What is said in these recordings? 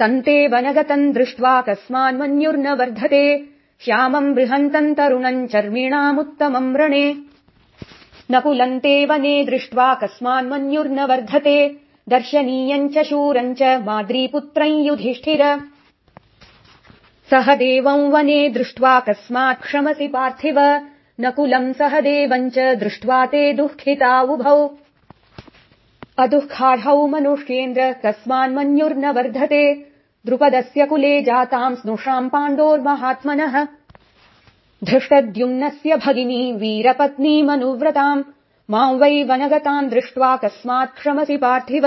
तन्ते वनगतम् दृष्ट्वा कस्मान्मन्युर्न वर्धते श्यामम् बृहन्तम् तरुणम् चर्मिणामुत्तमम् रणे। न कुलन्ते वने दृष्ट्वा कस्मान्मन्युर्न वर्धते दर्शनीयम् च शूरम् च माद्रीपुत्रम् युधिष्ठिर। सह देवम् वने दृष्ट्वा कस्मात् क्षमसि पार्थिव। न कुलम् सह च दृष्ट्वा ते दुःखिता उभौ अदुःखाढौ मनुष्येन्द्र कस्मान्मन्युर्न वर्धते द्रुपदस्य कुले जाताम् स्नुषाम् पाण्डोर्महात्मनः। धृष्टद्युम्नस्य भगिनी वीरपत्नीमनुव्रताम् माम् वै वनगताम् दृष्ट्वा कस्मात् क्षमसि पार्थिव।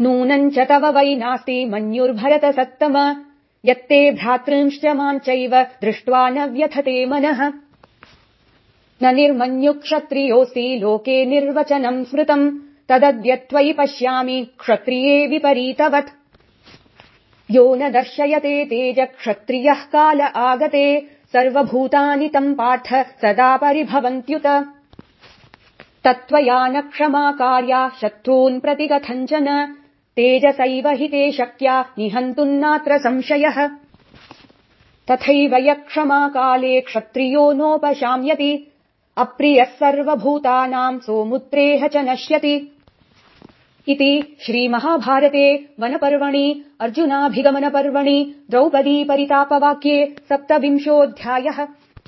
नूनम् च तव वै नास्ति मन्युर्भरत सत्तम यत्ते भ्रातृंश्च माम् चैव दृष्ट्वा न व्यथते मनः। न निर्मन्युक्षत्रियोऽसि लोके निर्वचनम् स्मृतम् तदद्य त्वयि पश्यामि क्षत्रिये विपरीतवत्। यो न दर्शयते तेज क्षत्रियः काल आगते सर्वभूतानि तम् पार्थ सदा परिभवन्त्युत। तत्त्वया न क्षमा कार्या शत्रून् प्रति कथञ्चन तेजसैव हि ते शक्या निहन्तुम् संशयः। तथैव यक्षमा काले क्षत्रियो नोपशाम्यति अप्रियः सर्वभूतानाम् सोमुत्रेह च नश्यति इति श्रीमहाभारते वनपर्वणि अर्जुनाभिगमनपर्वणि द्रौपदी परितापवाक्ये सप्तविंशोऽध्यायः